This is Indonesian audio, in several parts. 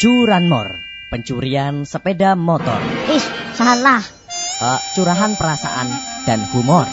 Curanmor, pencurian sepeda motor. Ih, salah. Uh, curahan perasaan dan humor.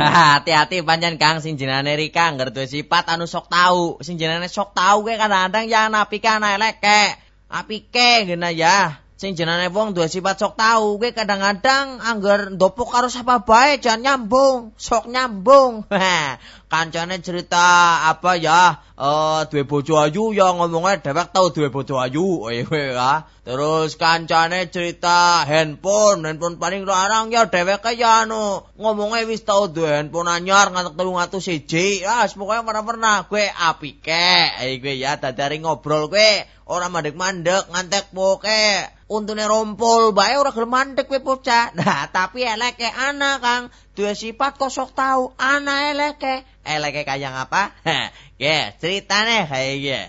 Hati-hati panjang Kang sing jenenge Rika ngerti sifat anu sok tau. Sing jenenge sok tau ke kadang-kadang ya apike ana elek ke. Apike ngene ya. Sing jenenge wong duwe sifat sok tau kuwi kadang-kadang angger ndopok karo sapa bae jan nyambung, sok nyambung. Kancane cerita apa ya? Eh duwe bojo ayu ya ngomongnya dhewek tau duwe bojo ayu. ya. Terus kancane cerita handphone, handphone paling larang ya dhewek ya anu ngomongnya wis tau duwe handphone anyar ngantek 301. Ah, pokoknya pernah-pernah kowe apike. Iku ya dadari ngobrol kowe ora mandek-mandek ngantek poke untune rompol bae ora gelem mandek kowe bocah. Nah, tapi eleke anak Kang, duwe sifat kosok tahu ana eleke. Eleke kaya apa? Ya, ceritane kayak gitu.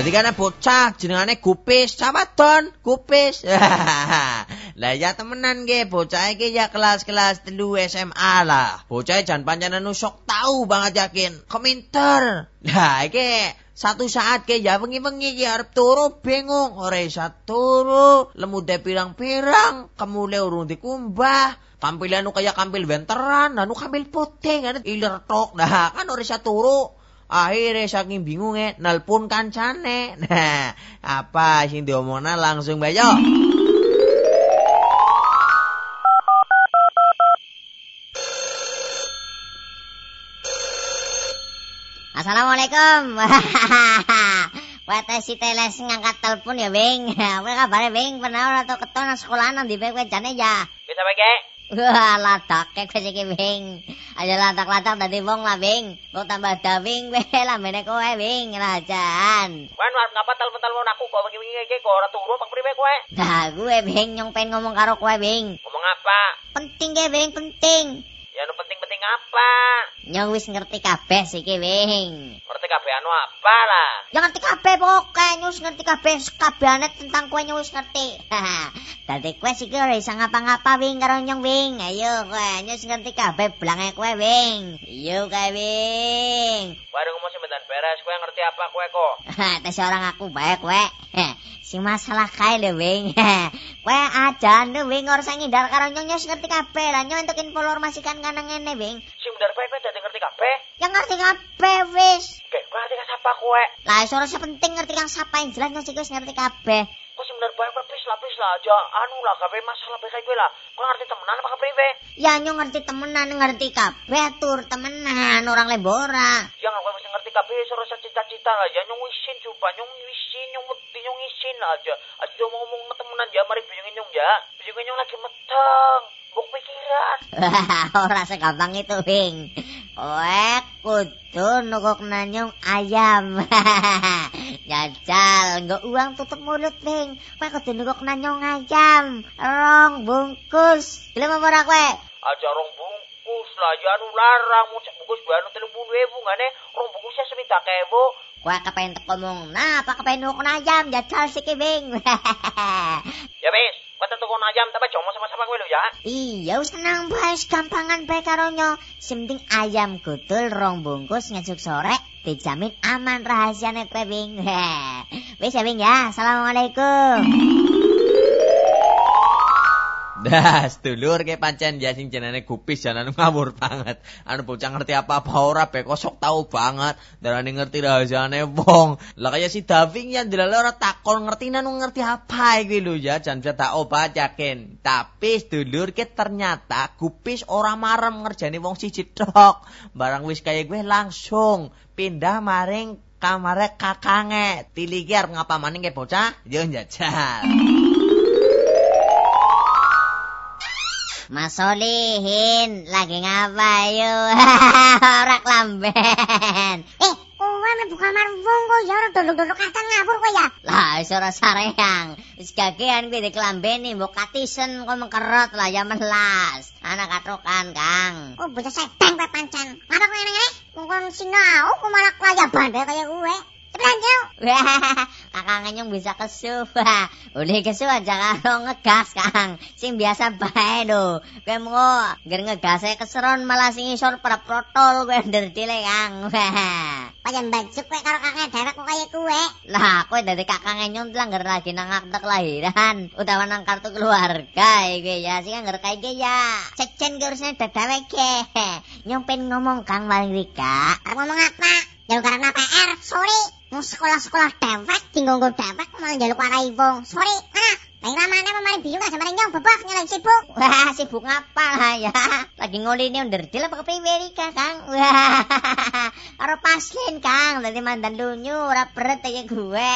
Jadi kan bocah jenengane Gupis, sawadon, Gupis. lah ya temenan ge bocah iki ya kelas-kelas telu SMA lah. Bocah jan pancen sok tahu banget yakin, kominter. Lah iki satu saat ke ya wengi-wengi ki arep turu bingung, ora isa turu, lemude pirang-pirang, kemule urung dikumbah. Kampilan anu kaya kampil wenteran, anu kampil putih, anu iler tok. Nah, kan ora isa turu. Akhirnya saking bingung eh, nelpon kancane. Nah, apa sing diomongna langsung bayo. Assalamualaikum. Wete si teles ngangkat telepon ya, Bing. Apa kabar, Bing? Pernah ora tau keton sekolahan di kowe jane ya. Bisa pakai? Wah, latak kayak kowe iki, Bing. Aja latak-latak dadi wong lah, Bing. Kok tambah dawing kowe lambene kowe, Bing, rajan. Wan, arep ngapa telepon-telepon aku kok wingi-wingi iki kok ora turu apa priwe kowe? Nah, gue, Bing, nyong pengen ngomong karo kowe, Bing. Ngomong apa? Penting ge, Bing, penting. Ya nu penting-penting apa? Nyong wis ngerti kabeh siki, Bing. Ngerti kabeh anu apa lah? Ya ngerti kabeh pokoke, nyong wis ngerti kabeh kabehane tentang kowe nyong wis ngerti. Dadi kowe siki ora iso ngapa-ngapa, Bing, karo nyong, Bing. Ayo kowe, nyong wis ngerti kabeh blange kowe, Bing. Iyo kowe, Bing. Baru ngomong sebentar beres, kowe ngerti apa kowe kok? Tes orang aku baik kowe. Si masalah kae lho, Bing. kowe aja lho, Bing, ora usah ngindar karo wis ngerti kabeh lah. Nyong entuk informasi kan kana ngene, Bing. Sing bener kowe dadi ngerti kabeh? Ya ngerti kabeh wis. Kowe ngerti kan sapa kowe? Lah iso ora penting ngerti kang sapa yang jelas nyong sik wis ngerti kabeh. Kok sing bener bae please lah please lah aja anu lah kabeh masalah bae kowe lah. Kowe ngerti temenan apa kepriwe? Ya nyong ngerti temenan, ngerti kabeh tur temenan, orang lembora. Ya kabeh iso rasa cita-cita ya nyong wisin coba nyong wisin nyong isin aja. Aja ngomong temenan ya mari biyungin nyong ya. Biyungin nyong lagi meteng. Buk pikiran. Ora segampang itu, Bing. Kowe kudu nukuk nanyong ayam. Jajal, nggak uang tutup mulut, Bing. Kowe kudu nukuk nanyong ayam. Rong bungkus. Gelem apa ora kowe? Aja rong bungkus lah ya anu larang mau cek bungkus bae anu 30.000 ngene rong bungkusnya sewidak ewu. Kowe kepengen ngomong, nah apa kepengen nukuk ayam? Jajal siki, Bing. Ya wis, kowe tuku ayam tapi jomo sama-sama kowe lho ya. Iya, bae, wis gampangan bae karo nyo. Sing penting ayam gudul rong bungkus ngesuk sore dijamin aman rahasiane kowe, Bing. Wis ya, Bing ya. Assalamualaikum. Dah, sedulur ke pancen ya sing jenenge gupis jan anu ngawur banget. Anu bocah ngerti apa-apa ora be kosok tahu banget. Darane ngerti rahasiane wong. Lah kaya si Daving yang dilale ora takon ngerti anu ngerti apa iki lho ya jan bisa tak obat yakin. Tapi sedulur ke ternyata gupis ora marem ngerjani wong siji tok. Barang wis kaya gue langsung pindah maring kamare kakange. Tiliki arep ngapa maning ke bocah? Yo njajal. Mas Solihin, lagi ngapa yo? Ora klamben. Eh, kowe mlebu kamar wong kok ya ora dolok-dolok kok ya. Lah, wis ora sareang. Wis gagean kuwi diklambeni mbok katisen kok mengkerot lah ya melas. Anak katokan, Kang. Oh, bocah seteng kowe pancen. Ngapa kowe ngene? Wong kon sinau kok malah kelayaban kaya kowe. Wah, kakang bisa kesu. Uli kesu aja karo ngegas, Kang. Sing biasa bae lho. Kowe mengko ngger ngegase keseron malah sing isor protol kowe nderdile, Kang. Pajan baju kowe karo kakang dewek kok kaya kowe. Lah, kowe dadi kakang nyong langgar lagi nang akte kelahiran utawa nang kartu keluarga iki ya. Sing ngger kaya ya. Cecen ki urusane dewek Nyong pengen ngomong Kang maling Rika. Ngomong apa? Jaluk karena PR, sorry. Mau sekolah-sekolah dewek, tinggal gue dewek, malah jaluk warai wong. Sorry, mana? Lagi ramane apa maring biru gak sama nyong bebas nyala sibuk. Wah, sibuk lah ya? Lagi ngolini underdil apa kepriwe Rika, Kang? Wah, karo paslin, Kang. Dadi mandan lunyu ora berat kaya gue.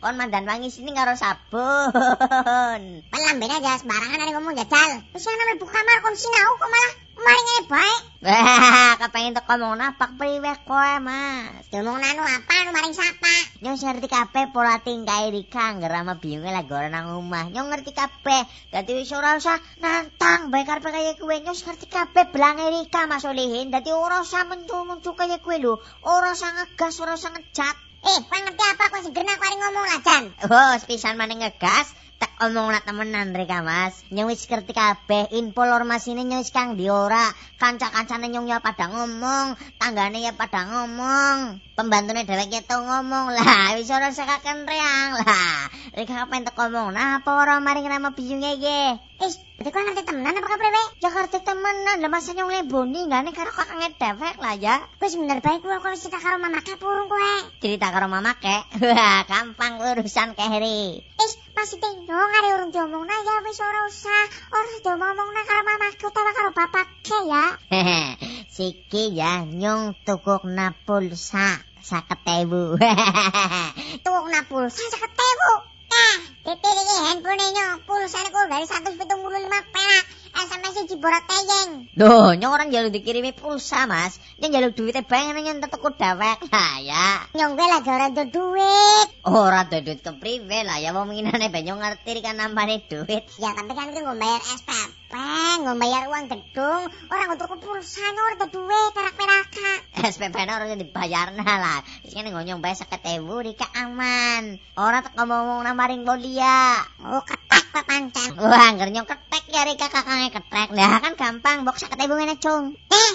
Kon mandan wangi sini karo sabun. Pelamben aja sembarangan ada ngomong jajal. Wis ana mlebu kamar kon sinau kok malah maring ae bae. Wah, kepengen tek ngomong napak priwe kowe, Mas. Ngomong nanu apa maring sapa? Nyong ngerti kabeh pola tingkah Rika ngerama bingunge lagi ora nang omah. Nyong ngerti kabeh. Dadi wis ora usah nantang bae karepe kaya kowe. Nyong ngerti kabeh belang Rika Mas Olihin. Dadi ora usah mencu-mencu kaya kowe lho. Ora usah ngegas, ora usah ngejat. Eh, kowe ngerti apa kowe segera kowe ngomong lah, Jan. Oh, sepisan maneh ngegas. Tak omong nak temenan Rika Mas. Nyong wis ngerti kabeh info lormasine nyong wis kang di ora. Kanca-kancane nyong ya pada ngomong, tanggane ya pada ngomong. Pembantune dhewek ya tau ngomong lah, wis ora sakaken reang lah. Rika kapan tak ngomong, nah apa ora maring nama biyunge ge. Is, berarti ngerti temenan apa kapriwe? Ya ngerti temenan, lah masa nyong leboni gane karo kakange dhewek lah ya. Wis bener bae kuwi kok cerita karo mamake purung kowe. Cerita karo mamake? Wah, gampang urusan keheri. Is, masih nyong are urung diomongna ya wis ora usah. Ora diomongna karo mamake utawa karo bapake ya. Siki ya nyong tukukna pulsa saketewu. tukukna pulsa saketewu. Eh, Pipi iki handphone nyong pulsane ku dari 175 perak. SMS siji borat teyeng. Loh, nyong orang jaluk dikirimi pulsa, Mas. Nyong jaluk duitnya bae ngene nyong tuku dewek lah ya. Nyong gue lagi ora duit duit. Ora duit duit kepriwe lah ya wong minane ben nyong ngerti kan nambane duit. Ya tapi kan itu bayar SPP, bayar uang gedung, orang untuk pulsa ora ada duit perak-perakan. SPP ora dibayarna lah. Wis ngene ngonyong bae 50.000 Rika aman. Ora tak ngomong namaring bolia. Oh, ketek kok pancen. Wah, anggar nyong ketek ya Rika kakang ketek. Lah kan gampang, bok 50.000 ngene cung. Eh,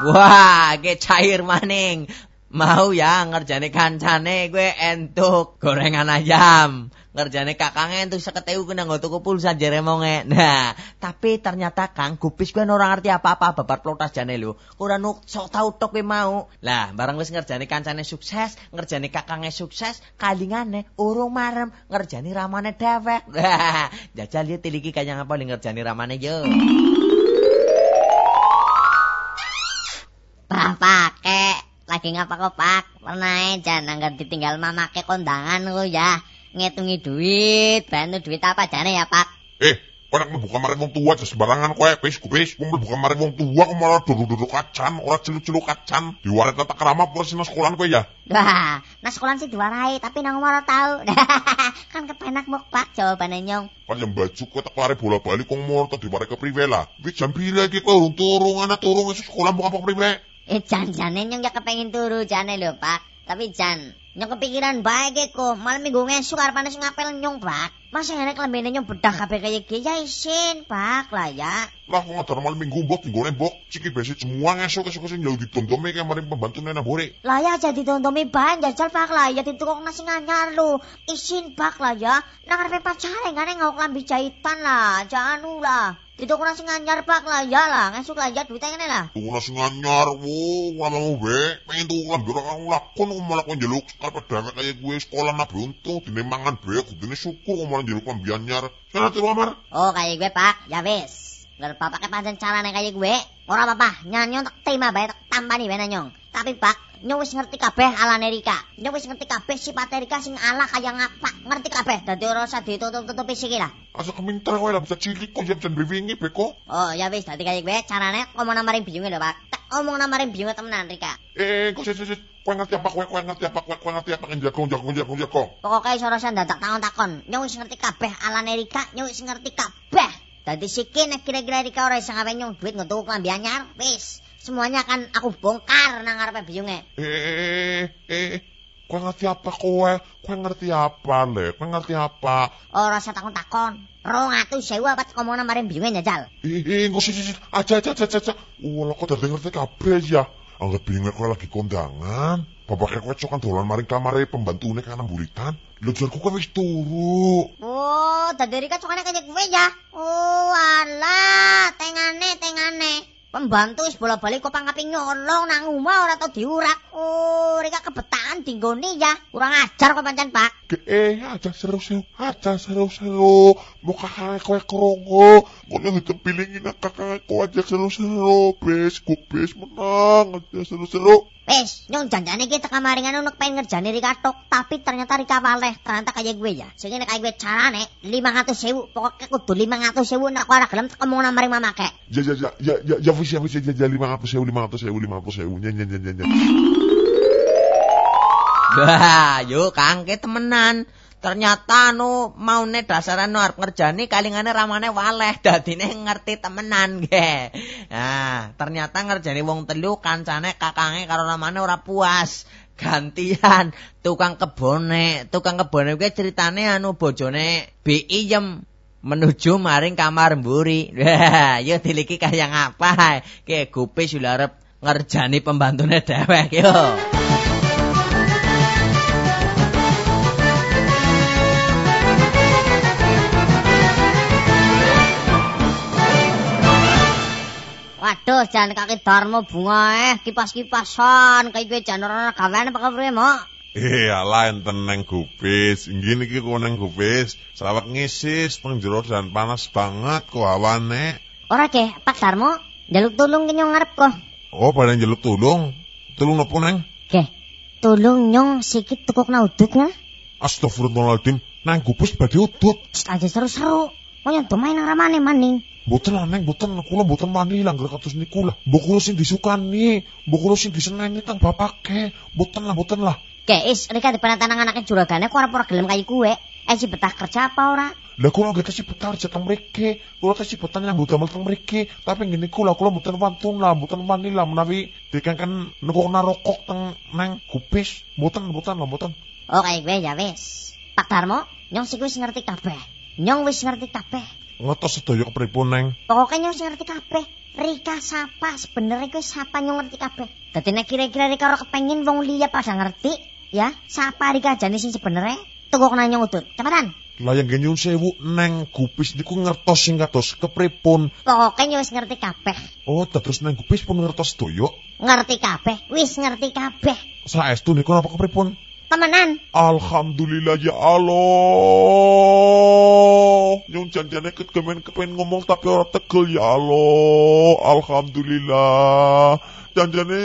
Wah, ge cair maning. Mau ya ngerjane kancane gue entuk gorengan ayam. Ngerjane kakangnya entuk seketewu kena nggak tuku pulsa jeremonge. Nah, tapi ternyata Kang gupis gue ora ngerti apa-apa babar plotas jane lho. Ora nuk sok tau tok kowe mau. Lah, barang wis ngerjane kancane sukses, ngerjane kakangnya sukses, kalingane urung marem ngerjani ramane dewek. Wah, jajal ya tiliki kaya ngapa li ngerjani ramane yo. Pak pake lagi ngapa kok pak? Pernah jangan nggak ditinggal mama ke kondangan lu ya. Ngitungi duit, bantu duit apa jane ya pak? Eh, kowe nek mlebu kamar wong tua aja sembarangan kowe, wis kupis, wong mlebu kamar wong tua kok malah duduk-duduk kacan, ora celuk-celuk kacan. Diwaret tata krama apa sing sekolahan kowe ya? Wah, nah sekolah sih diwarai, tapi nang ora tahu. kan kepenak mok pak jawabannya nyong. Kan yang baju kowe tak lari bola bali kok mor tak diwarai ke priwe lah. Wis jam pira iki kowe urung turung ana wis sekolah mau apa priwe? Eh jan-jane nyong ya kepengin turu jane lho pak. Tapi jan, nyong kepikiran bae ge malam minggu ngesuk arep panas ngapel nyong pak. Masa ngene klembene nyong bedah kabeh kaya iki ya isin pak lah ya. Lah kok ngadar malam minggu mbok tinggone mbok. Ciki besi semua ngesuk esuk sing jauh ditondome kayak mari pembantu nena bore. Lah ya jadi tontomi bae jajal pak lah ya ditukok nasi nganyar lu. Isin pak lah ya. Nang arepe pacare ngene ngau klambi jahitan lah, jangan lah. Ditukok nasi nganyar pak lah ya lah, ngesuk lah ya duitnya ngene lah. Tuku nasi nganyar, wo, ora mau be. Pengen tuku lambi ora lakon malah kon njaluk arep dewek kaya gue sekolah nak beruntung dene mangan be kudune syukur kok malah njaluk lambi anyar. Kan ati amar. Oh kayak gue pak, ya wis. Gak apa pakai pancen carane kayak gue. Ora apa-apa, nyanyon tak terima bae tak tambani bae nyong. Tapi pak, nyong wis ngerti kabeh alane Rika. Nyong wis ngerti kabeh sifat Rika sing ala kaya ngapa. Ngerti kabeh. Dadi ora usah ditutup-tutupi siki lah. Asa keminter kowe lah bisa cilik kok jan bewingi beko. Oh ya wis dadi kayak gue carane ngomong namaring biyunge lho pak. Tak omong namaring biyunge temenan Rika. Eh, kok sih sih kowe ngerti apa kowe kowe ngerti apa kowe kowe ngerti apa jago jago jago jago. Pokoknya iso ora dadak takon takon. Nyong wis ngerti kabeh alane Rika, nyong wis ngerti kabeh. Dadi siki nek kira-kira Rika ora iso ngawe nyong duit ngetuku klambi anyar, wis semuanya akan aku bongkar nang ngarepe biyunge. Eh, eh, eh, kowe ngerti apa kowe? Kowe ngerti apa, Le? Kowe ngerti apa? Ora usah takon-takon. 200.000 apa ngomongna mari biyunge. Eh, eh, engko sih, aja, aja, aja, aja. Wala kok dadi ngerti kabeh ya. Anggap bingung kowe lagi kondangan. Bapaknya kowe cokan dolan maring kamare pembantune kana buritan. Lho jarku kowe wis turu. Oh, dadi Rika cokane kaya kowe ya. Oh, alah, tengane, tengane. Pembantu wis bola-bali kok pangkapi nyolong nang omah ora tau diurak. Oh, Rika kebetaan dinggone ya. Kurang ajar kok pancen, Pak. Eh aja seru-seru, aja seru-seru. Mau kakak kowe krungu. Ngono ditempilingin kakak kowe aja seru-seru. Bes, ku bes menang aja seru-seru. Wis, nyong janjane iki teka maringan unek pengen ngerjani Rika tok, tapi ternyata Rika waleh, ternyata kaya gue ya. Sing ngene kaya gue carane 500.000, pokoknya kudu 500.000 nek ora gelem teka mau maring mamake. Ya ya ya ya ya ya wis ya wis ya ya lima ratus sewu lima ratus sewu lima ratus sewu nyen nyen nyen nyen. Wah, yuk Kang, ke temenan. Ternyata anu maune dasaran arep ngerjani kalingane ramane waleh dadine ngerti temenan ge. Nah, ternyata ngerjani wong telu kancane kakange karo ramane ora puas. Gantian tukang kebone, tukang kebone kuwi ceritane anu bojone Bi Iyem menuju maring kamar mburi. Wah, yo diliki kaya ngapa? Ke gupis arep ngerjani pembantune dhewek yo. Waduh, jangan kaki Darmo bunga eh, kipas-kipasan, kayak gue jangan orang gawean apa kepriye, Mo? Eh alah enten neng gupis. Ngene iki kok neng gupis. Selawat ngisis pengjero dan panas banget kok hawane. Ora ke, Pak Darmo, jaluk tulung ke nyong ngarep kok. Oh, pada njeluk tulung. Tulung nopo neng? Ke, tulung nyong sikit tukuk na udut nga. Astagfirullahaladzim. Nang gupis badhe udut. Aja seru-seru. Mau yang main nang ramane maning. Boten lah neng, boten kula boten wani langgar kados niku lah. Mbok kula sing disukani, mbok kula sing diseneni teng bapake. Boten lah, boten lah. Ke, is, Rika dipenatan nang anaknya juragane kok ora gelem kayak gue. Eh, si betah kerja apa ora? Lah kula nggih tesih betar jateng mriki. Kula tesih betar nyambut damel teng mriki. Tapi ngene kula kula mboten wantun lah, mboten wani lah menawi dikengken nekokna rokok teng neng gupis. Mboten, mboten lah, mboten. Oh, kayak gue ya wis. Pak Darmo, nyong sik wis ngerti kabeh. Nyong wis ngerti kabeh. Ngetos sedaya kepripun neng? Pokoknya nyong ngerti kabeh. Rika sapa sebenarnya gue sapa nyong ngerti kabeh. Dadi nek kira-kira Rika ora kepengin wong liya pada ngerti, ya, sapa Rika jane sing sebenarnya tukok nang nyong udut. Cepetan. Layang genyun sewu neng gupis niku ngertos sing kados kepripun. Pokoknya wis ngerti kabeh. Oh, dados neng gupis pun ngertos sedaya. Ngerti kabeh, wis ngerti kabeh. Saestu niku napa kepripun? Temenan. Alhamdulillah ya Allah. Nyung janjane kemen kepen ngomong tapi ora tegel ya Allah. Alhamdulillah. Janjane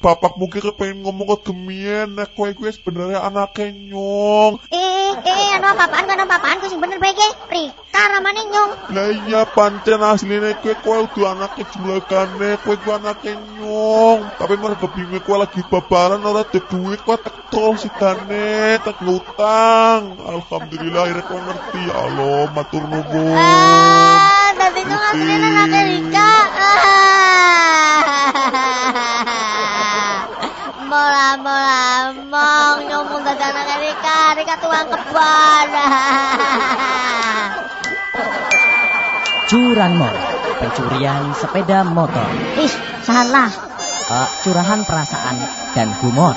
bapak mungkin kepengen ngomong ke gemien nek kowe kuwi sebenarnya anake nyong. Eh, eh, anu apa-apaan, anu apa-apaan, ku sing bener baik e. Rika ramane nyong. Lah iya pancen asline kowe kowe udah anake juragane, kowe kuwi anake nyong. Tapi mergo bingung kowe lagi babaran ora ada duit kowe tekol sidane, tek ngutang. Alhamdulillah akhirnya kowe ngerti. Ya Allah, matur nuwun. Ah, dadi nyong asline anake Rika. Mola mola mong nyong mung dadi anake Rika, Rika tuang kebon. Curanmor, pencurian sepeda motor, Ih, salah. Eh, curahan perasaan dan humor.